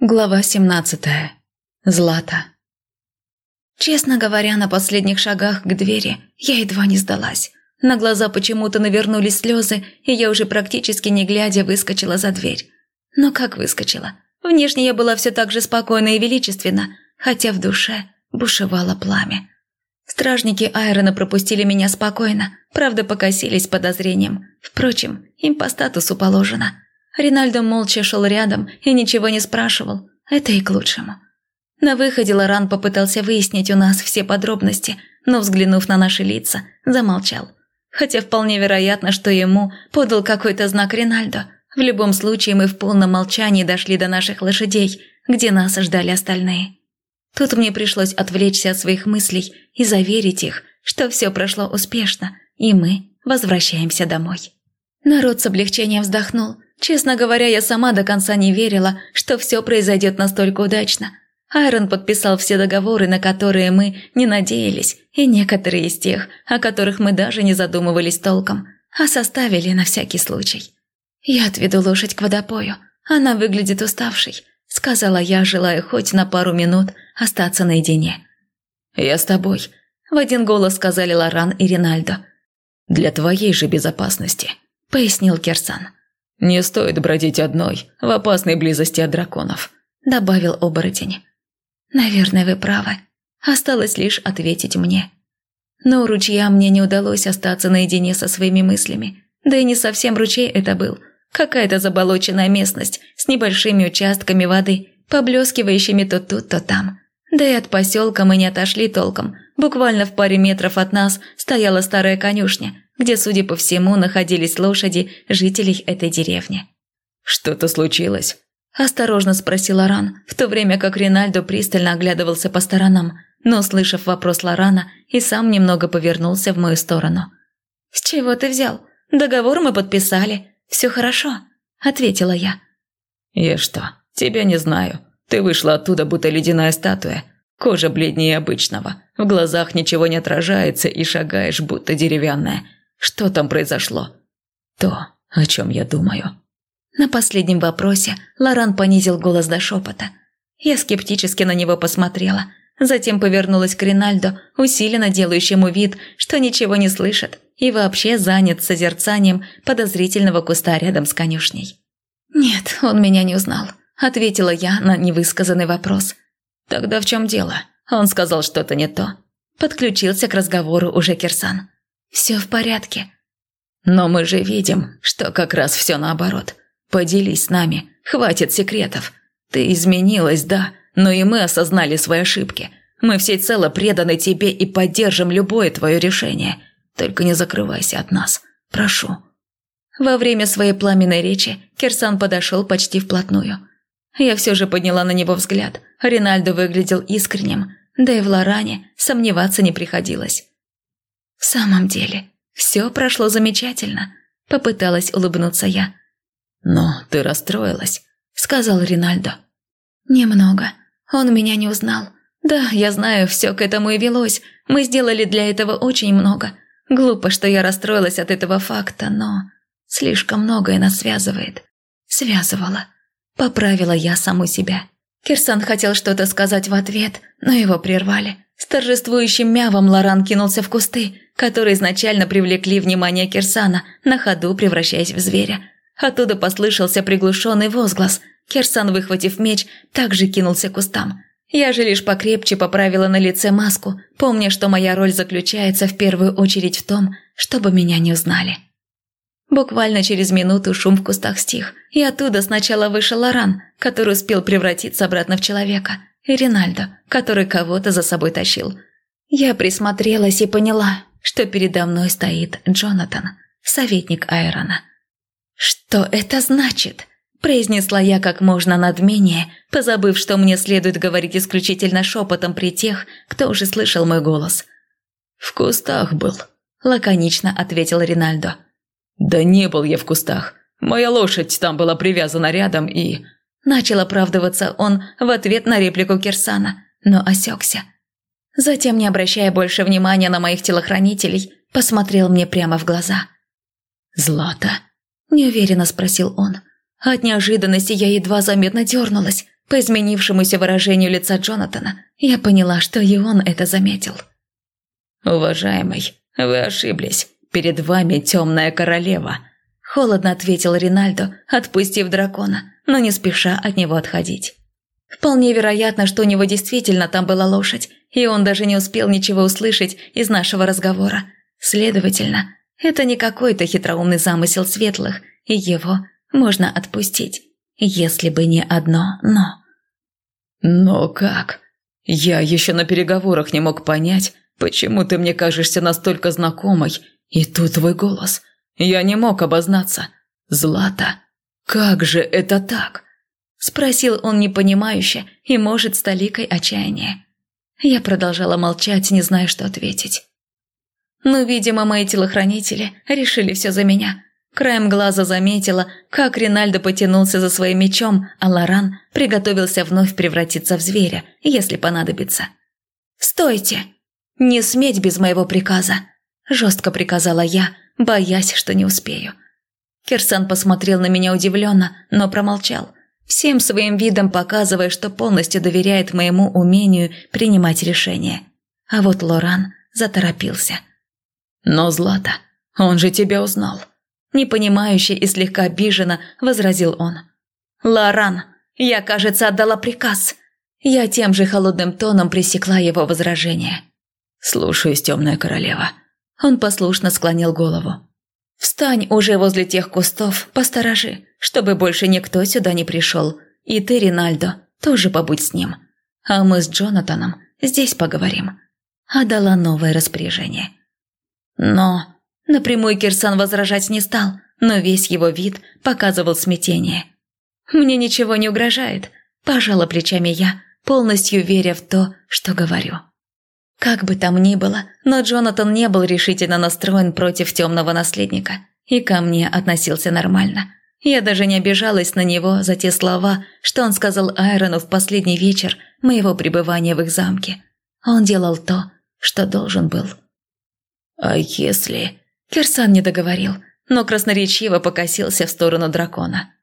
Глава 17. Злата. Честно говоря, на последних шагах к двери я едва не сдалась. На глаза почему-то навернулись слезы, и я уже практически не глядя выскочила за дверь. Но как выскочила? Внешне я была все так же спокойна и величественна, хотя в душе бушевало пламя. Стражники Айрона пропустили меня спокойно, правда покосились подозрением. Впрочем, им по статусу положено – Ринальдо молча шел рядом и ничего не спрашивал. Это и к лучшему. На выходе Лоран попытался выяснить у нас все подробности, но, взглянув на наши лица, замолчал. Хотя вполне вероятно, что ему подал какой-то знак Ринальдо. В любом случае мы в полном молчании дошли до наших лошадей, где нас ждали остальные. Тут мне пришлось отвлечься от своих мыслей и заверить их, что все прошло успешно, и мы возвращаемся домой. Народ с облегчением вздохнул – Честно говоря, я сама до конца не верила, что все произойдет настолько удачно. Айрон подписал все договоры, на которые мы не надеялись, и некоторые из тех, о которых мы даже не задумывались толком, а составили на всякий случай. «Я отведу лошадь к водопою. Она выглядит уставшей», — сказала я, желая хоть на пару минут остаться наедине. «Я с тобой», — в один голос сказали Лоран и Ринальдо. «Для твоей же безопасности», — пояснил Керсан. «Не стоит бродить одной в опасной близости от драконов», – добавил оборотень. «Наверное, вы правы. Осталось лишь ответить мне». Но у ручья мне не удалось остаться наедине со своими мыслями. Да и не совсем ручей это был. Какая-то заболоченная местность с небольшими участками воды, поблескивающими то тут, то там. Да и от поселка мы не отошли толком. Буквально в паре метров от нас стояла старая конюшня, где, судя по всему, находились лошади жителей этой деревни. «Что-то случилось?» – осторожно спросил Лоран, в то время как Ринальдо пристально оглядывался по сторонам, но, услышав вопрос Лорана, и сам немного повернулся в мою сторону. «С чего ты взял? Договор мы подписали. Все хорошо», – ответила я. «Я что, тебя не знаю. Ты вышла оттуда, будто ледяная статуя. Кожа бледнее обычного, в глазах ничего не отражается и шагаешь, будто деревянная. Что там произошло? То, о чем я думаю. На последнем вопросе Лоран понизил голос до шепота. Я скептически на него посмотрела, затем повернулась к Ринальдо, усиленно делающему вид, что ничего не слышит и вообще занят созерцанием подозрительного куста рядом с конюшней. «Нет, он меня не узнал», – ответила я на невысказанный вопрос. «Тогда в чем дело? Он сказал что-то не то». Подключился к разговору уже Кирсан. «Все в порядке». «Но мы же видим, что как раз все наоборот. Поделись с нами, хватит секретов. Ты изменилась, да, но и мы осознали свои ошибки. Мы всецело преданы тебе и поддержим любое твое решение. Только не закрывайся от нас. Прошу». Во время своей пламенной речи Кирсан подошел почти вплотную. Я все же подняла на него взгляд. Ринальдо выглядел искренним, да и в Лоране сомневаться не приходилось. «В самом деле, все прошло замечательно», – попыталась улыбнуться я. «Но ты расстроилась», – сказал Ринальдо. «Немного. Он меня не узнал. Да, я знаю, все к этому и велось. Мы сделали для этого очень много. Глупо, что я расстроилась от этого факта, но слишком многое нас связывает. Связывала. Поправила я саму себя. Кирсан хотел что-то сказать в ответ, но его прервали. С торжествующим мявом Лоран кинулся в кусты, которые изначально привлекли внимание Кирсана, на ходу превращаясь в зверя. Оттуда послышался приглушенный возглас. Кирсан, выхватив меч, также кинулся к кустам. Я же лишь покрепче поправила на лице маску, помня, что моя роль заключается в первую очередь в том, чтобы меня не узнали. Буквально через минуту шум в кустах стих, и оттуда сначала вышел Лоран, который успел превратиться обратно в человека – и Ринальдо, который кого-то за собой тащил. Я присмотрелась и поняла, что передо мной стоит Джонатан, советник Айрона. «Что это значит?» – произнесла я как можно надменнее, позабыв, что мне следует говорить исключительно шепотом при тех, кто уже слышал мой голос. «В кустах был», – лаконично ответил Ринальдо. «Да не был я в кустах. Моя лошадь там была привязана рядом и...» Начал оправдываться он в ответ на реплику Кирсана, но осекся. Затем, не обращая больше внимания на моих телохранителей, посмотрел мне прямо в глаза. «Злата?» – неуверенно спросил он. От неожиданности я едва заметно дернулась, По изменившемуся выражению лица Джонатана, я поняла, что и он это заметил. «Уважаемый, вы ошиблись. Перед вами темная королева», – холодно ответил Ринальдо, отпустив дракона, но не спеша от него отходить. Вполне вероятно, что у него действительно там была лошадь, и он даже не успел ничего услышать из нашего разговора. Следовательно, это не какой-то хитроумный замысел светлых, и его можно отпустить, если бы не одно «но». «Но как? Я еще на переговорах не мог понять, почему ты мне кажешься настолько знакомой, и тут твой голос. Я не мог обознаться. Злата, как же это так?» Спросил он непонимающе и, может, с толикой отчаяния. Я продолжала молчать, не зная, что ответить. Ну, видимо, мои телохранители решили все за меня. Краем глаза заметила, как Ринальдо потянулся за своим мечом, а Лоран приготовился вновь превратиться в зверя, если понадобится. «Стойте! Не сметь без моего приказа!» – жестко приказала я, боясь, что не успею. Кирсан посмотрел на меня удивленно, но промолчал, всем своим видом показывая, что полностью доверяет моему умению принимать решения. А вот Лоран заторопился. «Но, Злата, он же тебя узнал!» Непонимающе и слегка обиженно возразил он. «Лоран, я, кажется, отдала приказ». Я тем же холодным тоном пресекла его возражение. «Слушаюсь, темная королева». Он послушно склонил голову. Встань уже возле тех кустов, посторожи, чтобы больше никто сюда не пришел. И ты, Ринальдо, тоже побудь с ним. А мы с Джонатаном здесь поговорим». А дала новое распоряжение. Но напрямую Кирсан возражать не стал, но весь его вид показывал смятение. «Мне ничего не угрожает», – пожала плечами я, полностью веря в то, что говорю. Как бы там ни было, но Джонатан не был решительно настроен против темного наследника и ко мне относился нормально. Я даже не обижалась на него за те слова, что он сказал Айрону в последний вечер моего пребывания в их замке. Он делал то, что должен был. «А если...» Кирсан не договорил, но красноречиво покосился в сторону дракона.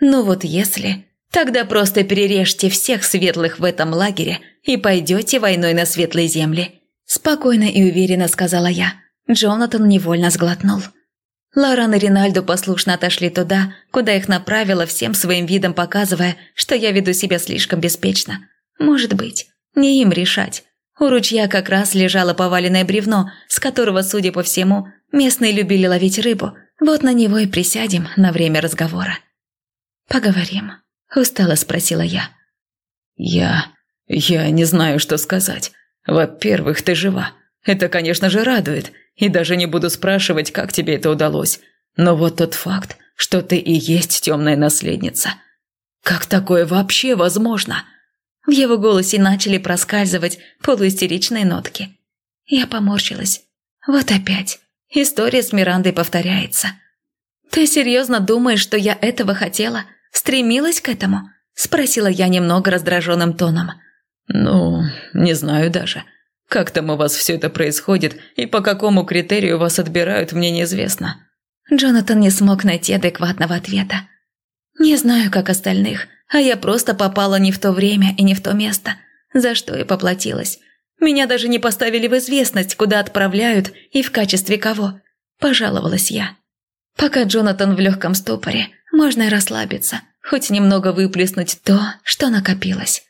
«Ну вот если...» Тогда просто перережьте всех светлых в этом лагере и пойдете войной на светлые земли», – спокойно и уверенно сказала я. Джонатан невольно сглотнул. Лоран и Ринальдо послушно отошли туда, куда их направила, всем своим видом показывая, что я веду себя слишком беспечно. Может быть, не им решать. У ручья как раз лежало поваленное бревно, с которого, судя по всему, местные любили ловить рыбу. Вот на него и присядем на время разговора. Поговорим. – устало спросила я. «Я... я не знаю, что сказать. Во-первых, ты жива. Это, конечно же, радует. И даже не буду спрашивать, как тебе это удалось. Но вот тот факт, что ты и есть темная наследница. Как такое вообще возможно?» В его голосе начали проскальзывать полуистеричные нотки. Я поморщилась. Вот опять. История с Мирандой повторяется. «Ты серьезно думаешь, что я этого хотела?» Стремилась к этому?» – спросила я немного раздраженным тоном. «Ну, не знаю даже. Как там у вас все это происходит и по какому критерию вас отбирают, мне неизвестно». Джонатан не смог найти адекватного ответа. «Не знаю, как остальных, а я просто попала не в то время и не в то место, за что и поплатилась. Меня даже не поставили в известность, куда отправляют и в качестве кого. Пожаловалась я. Пока Джонатан в легком ступоре, можно и расслабиться, хоть немного выплеснуть то, что накопилось.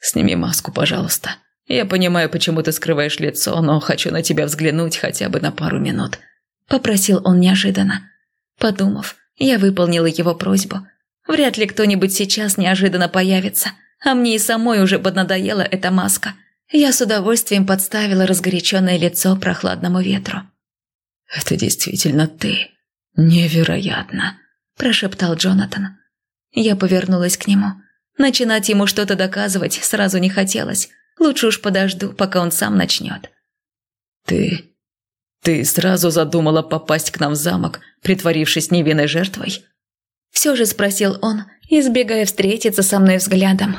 «Сними маску, пожалуйста. Я понимаю, почему ты скрываешь лицо, но хочу на тебя взглянуть хотя бы на пару минут», – попросил он неожиданно. Подумав, я выполнила его просьбу. Вряд ли кто-нибудь сейчас неожиданно появится, а мне и самой уже поднадоела эта маска. Я с удовольствием подставила разгоряченное лицо прохладному ветру. «Это действительно ты. Невероятно!» – прошептал Джонатан. Я повернулась к нему. Начинать ему что-то доказывать сразу не хотелось. Лучше уж подожду, пока он сам начнет. «Ты... ты сразу задумала попасть к нам в замок, притворившись невинной жертвой?» Все же спросил он, избегая встретиться со мной взглядом.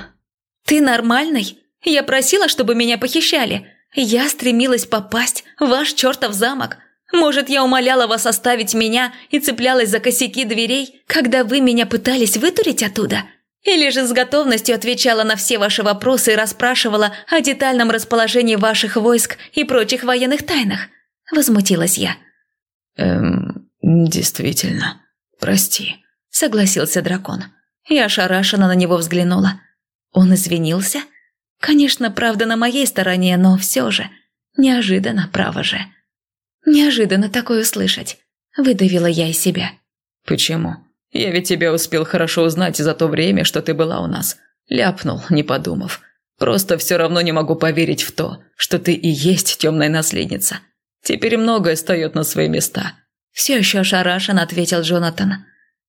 «Ты нормальный? Я просила, чтобы меня похищали. Я стремилась попасть в ваш чертов замок. Может, я умоляла вас оставить меня и цеплялась за косяки дверей, когда вы меня пытались вытурить оттуда? Или же с готовностью отвечала на все ваши вопросы и расспрашивала о детальном расположении ваших войск и прочих военных тайнах?» – возмутилась я. «Эм, действительно, прости», – согласился дракон. Я ошарашенно на него взглянула. Он извинился? Конечно, правда на моей стороне, но все же. Неожиданно, право же. Неожиданно такое услышать. Выдавила я из себя. «Почему? Я ведь тебя успел хорошо узнать за то время, что ты была у нас. Ляпнул, не подумав. Просто все равно не могу поверить в то, что ты и есть темная наследница. Теперь многое встает на свои места». Все еще ошарашенно ответил Джонатан.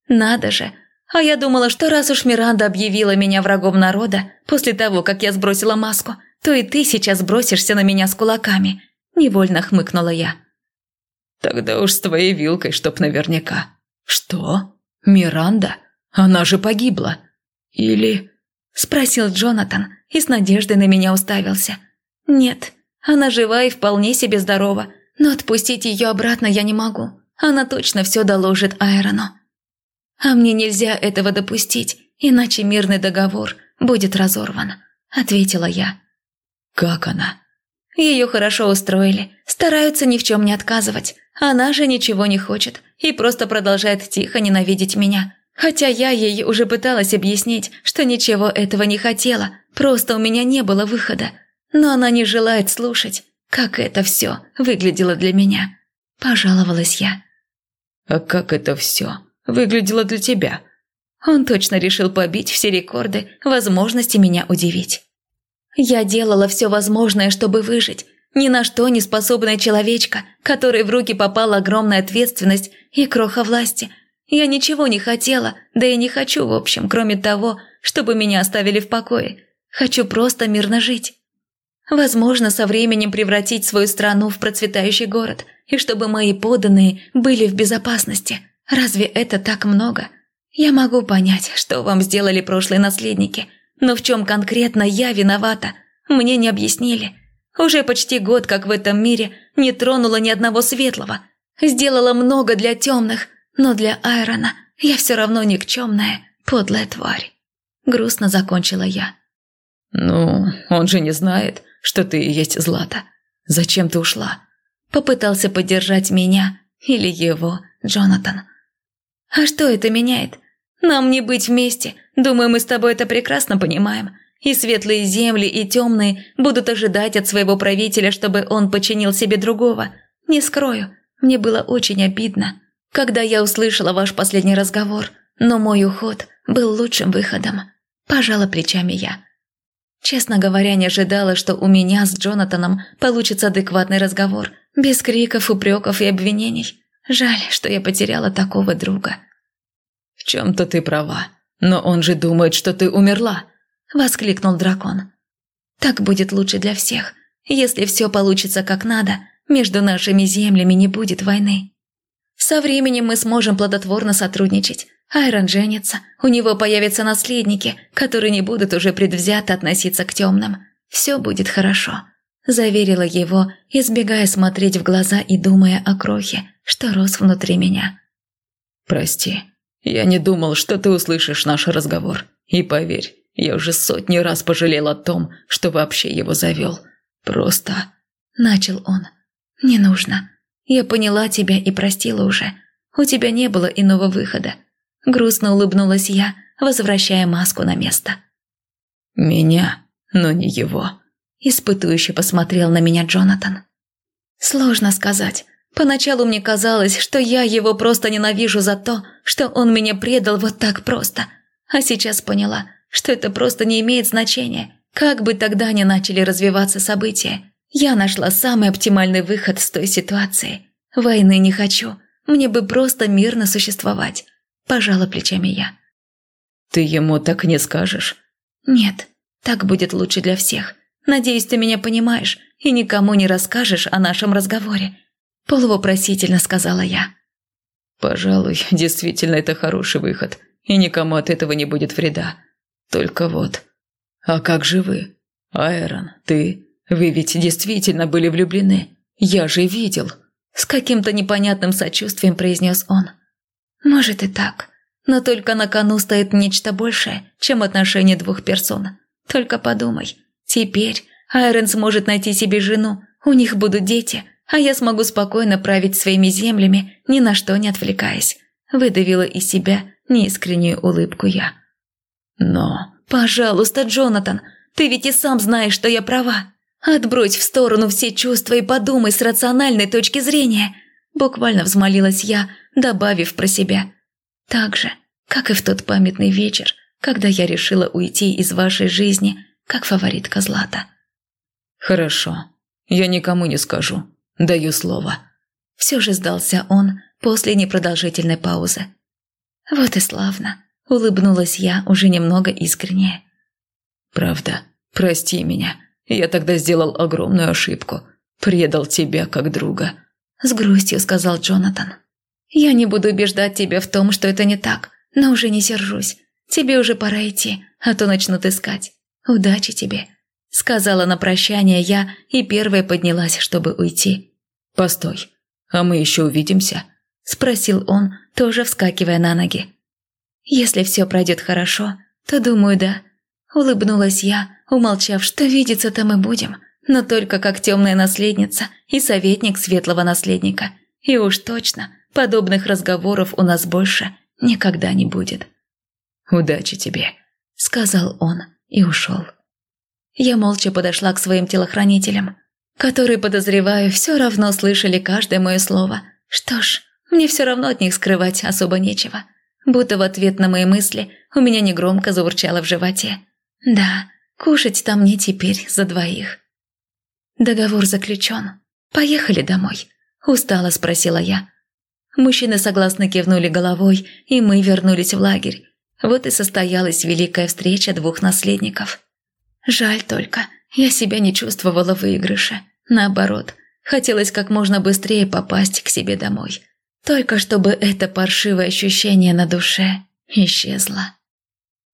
«Надо же, а я думала, что раз уж Миранда объявила меня врагом народа после того, как я сбросила маску, то и ты сейчас бросишься на меня с кулаками», – невольно хмыкнула я. «Тогда уж с твоей вилкой, чтоб наверняка». «Что? Миранда? Она же погибла. Или...» – спросил Джонатан и с надеждой на меня уставился. «Нет, она жива и вполне себе здорова, но отпустить ее обратно я не могу. Она точно все доложит Айрону». А мне нельзя этого допустить, иначе мирный договор будет разорван», – ответила я. «Как она?» Ее хорошо устроили, стараются ни в чем не отказывать. Она же ничего не хочет и просто продолжает тихо ненавидеть меня. Хотя я ей уже пыталась объяснить, что ничего этого не хотела, просто у меня не было выхода. Но она не желает слушать, как это все выглядело для меня. Пожаловалась я. «А как это все выглядело для тебя?» Он точно решил побить все рекорды, возможности меня удивить. Я делала все возможное, чтобы выжить. Ни на что не способная человечка, которой в руки попала огромная ответственность и кроха власти. Я ничего не хотела, да и не хочу, в общем, кроме того, чтобы меня оставили в покое. Хочу просто мирно жить. Возможно, со временем превратить свою страну в процветающий город, и чтобы мои поданные были в безопасности – Разве это так много? Я могу понять, что вам сделали прошлые наследники, но в чем конкретно я виновата, мне не объяснили. Уже почти год, как в этом мире, не тронула ни одного светлого. Сделала много для темных, но для Айрона я все равно никчемная, подлая тварь. Грустно закончила я. «Ну, он же не знает, что ты и есть Злата. Зачем ты ушла?» Попытался поддержать меня или его Джонатан. А что это меняет? Нам не быть вместе. Думаю, мы с тобой это прекрасно понимаем. И светлые земли, и темные будут ожидать от своего правителя, чтобы он подчинил себе другого. Не скрою, мне было очень обидно, когда я услышала ваш последний разговор, но мой уход был лучшим выходом. Пожала плечами я. Честно говоря, не ожидала, что у меня с Джонатаном получится адекватный разговор, без криков, упреков и обвинений. Жаль, что я потеряла такого друга. В чем-то ты права, но он же думает, что ты умерла, воскликнул дракон. Так будет лучше для всех. Если все получится как надо, между нашими землями не будет войны. Со временем мы сможем плодотворно сотрудничать. Айрон женится, у него появятся наследники, которые не будут уже предвзято относиться к темным. Все будет хорошо заверила его, избегая смотреть в глаза и думая о крохе, что рос внутри меня. «Прости, я не думал, что ты услышишь наш разговор. И поверь, я уже сотни раз пожалел о том, что вообще его завел. Просто...» Начал он. «Не нужно. Я поняла тебя и простила уже. У тебя не было иного выхода». Грустно улыбнулась я, возвращая маску на место. «Меня, но не его», Испытующе посмотрел на меня Джонатан. Сложно сказать. Поначалу мне казалось, что я его просто ненавижу за то, что он меня предал вот так просто. А сейчас поняла, что это просто не имеет значения. Как бы тогда ни начали развиваться события, я нашла самый оптимальный выход с той ситуации. Войны не хочу. Мне бы просто мирно существовать. Пожала плечами я. Ты ему так не скажешь? Нет, так будет лучше для всех. Надеюсь, ты меня понимаешь и никому не расскажешь о нашем разговоре», – полувопросительно сказала я. «Пожалуй, действительно это хороший выход, и никому от этого не будет вреда. Только вот... А как же вы? Айрон, ты? Вы ведь действительно были влюблены. Я же видел!» С каким-то непонятным сочувствием произнес он. «Может и так, Но только на кону стоит нечто большее, чем отношения двух персон. Только подумай, теперь Айрон сможет найти себе жену, у них будут дети, а я смогу спокойно править своими землями, ни на что не отвлекаясь. Выдавила из себя неискреннюю улыбку я. Но... «Пожалуйста, Джонатан, ты ведь и сам знаешь, что я права. Отбрось в сторону все чувства и подумай с рациональной точки зрения», буквально взмолилась я, добавив про себя. «Так же, как и в тот памятный вечер, когда я решила уйти из вашей жизни, как фаворитка Злата». «Хорошо, я никому не скажу, даю слово». Все же сдался он после непродолжительной паузы. «Вот и славно», – улыбнулась я уже немного искренне. «Правда, прости меня, я тогда сделал огромную ошибку, предал тебя как друга», – с грустью сказал Джонатан. «Я не буду убеждать тебя в том, что это не так, но уже не сержусь. Тебе уже пора идти, а то начнут искать. Удачи тебе», – сказала на прощание я и первая поднялась, чтобы уйти. «Постой, а мы еще увидимся?» – спросил он, тоже вскакивая на ноги. «Если все пройдет хорошо, то, думаю, да». Улыбнулась я, умолчав, что видеться-то мы будем, но только как темная наследница и советник светлого наследника. И уж точно, подобных разговоров у нас больше никогда не будет. «Удачи тебе», – сказал он и ушел. Я молча подошла к своим телохранителям, которые, подозреваю, все равно слышали каждое мое слово. Что ж, мне все равно от них скрывать особо нечего. Будто в ответ на мои мысли у меня негромко заурчало в животе. Да, кушать там мне теперь за двоих. Договор заключен. Поехали домой. Устало спросила я. Мужчины согласно кивнули головой, и мы вернулись в лагерь. Вот и состоялась великая встреча двух наследников. Жаль только, я себя не чувствовала в выигрыше. Наоборот, хотелось как можно быстрее попасть к себе домой. Только чтобы это паршивое ощущение на душе исчезло.